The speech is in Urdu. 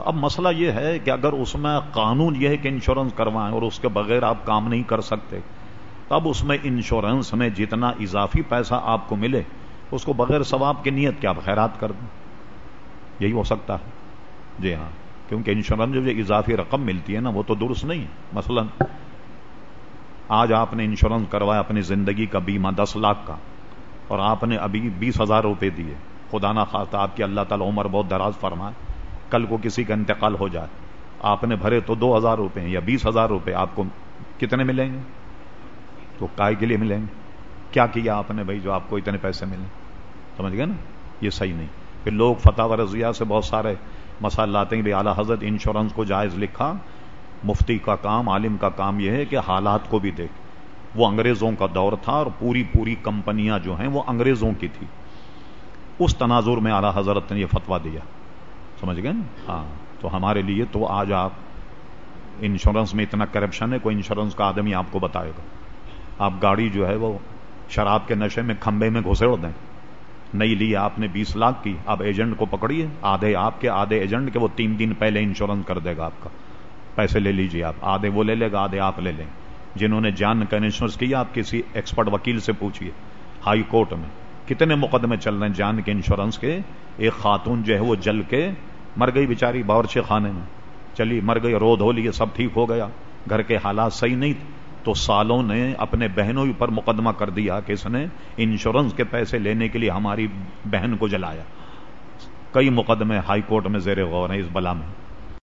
تو اب مسئلہ یہ ہے کہ اگر اس میں قانون یہ ہے کہ انشورنس کروائیں اور اس کے بغیر آپ کام نہیں کر سکتے، تو اب اس میں انشورنس میں جتنا اضافی پیسہ آپ کو ملے، اس کو بغیر ثواب کی نیت کیا آپ خیرات کر دیں۔ یہی ہو سکتا ہے۔ جی ہاں کیونکہ انشورنس جو اضافی رقم ملتی ہے نا، وہ تو درست نہیں ہے۔ مثلا آج آپ نے انشورنس کروایا اپنی زندگی کا بیمہ دس لاکھ کا، اور آپ نے ابھی بیس ہزار روپے دیے۔ خدا نہ خواستہ آپ کی اللہ تعالی عمر بہت دراز فرمائے۔ کل کو کسی کا انتقال ہو جائے۔ آپ نے بھرے تو دو ہزار روپے یا بیس ہزار روپے آپ کو کتنے ملیں گے؟ تو کائے کے لیے ملیں گے۔ کیا کیا آپ نے بھائی جو آپ کو اتنے پیسے ملیں سمجھ گئے نا؟ یہ صحیح نہیں۔ پھر لوگ فتح و رضیہ سے بہت سارے مسائل لاتے ہیں۔ اعلیٰ حضرت انشورنس کو جائز لکھا۔ مفتی کا کام، عالم کا کام یہ ہے کہ حالات کو بھی دیکھ۔ وہ انگریزوں کا دور تھا اور پوری پوری کمپنیاں جو ہیں وہ انگریزوں کی تھی۔ اس تناظر میں اعلیٰ حضرت نے یہ فتوا دیا۔ سمجھ گئے نا؟ ہاں تو ہمارے لیے تو آج آپ انشورنس میں اتنا کرپشن ہے، کوئی انشورنس کا آدمی آپ کو بتائے گا۔ آپ گاڑی جو ہے وہ شراب کے نشے میں کھمبے میں گھسڑ دیں نہیں لی، آپ نے بیس لاکھ کی آپ ایجنٹ کو پکڑیے۔ آدھے آپ کے، آدھے ایجنٹ کے، وہ تین دن پہلے انشورنس کر دے گا آپ کا۔ پیسے لے لیجیے آپ۔ آدھے وہ لے لے گا، آدھے آپ لے لیں۔ جنہوں نے جان کا انشورنس کیا، آپ کسی ایکسپرٹ وکیل سے پوچھیے ہائی کورٹ میں کتنے مقدمے چل رہے ہیں جان کے انشورنس کے؟ ایک خاتون جو ہے وہ جل کے مر گئی بیچاری باورچی خانے میں۔ چلی، مر گئی رو دھو لیے سب ٹھیک ہو گیا۔ گھر کے حالات صحیح نہیں تھے۔ تو سالوں نے اپنے بہنوں پر مقدمہ کر دیا کہ اس نے انشورنس کے پیسے لینے کے لیے ہماری بہن کو جلایا۔ کئی مقدمے ہائی کورٹ میں زیر غور ہیں اس بلا میں۔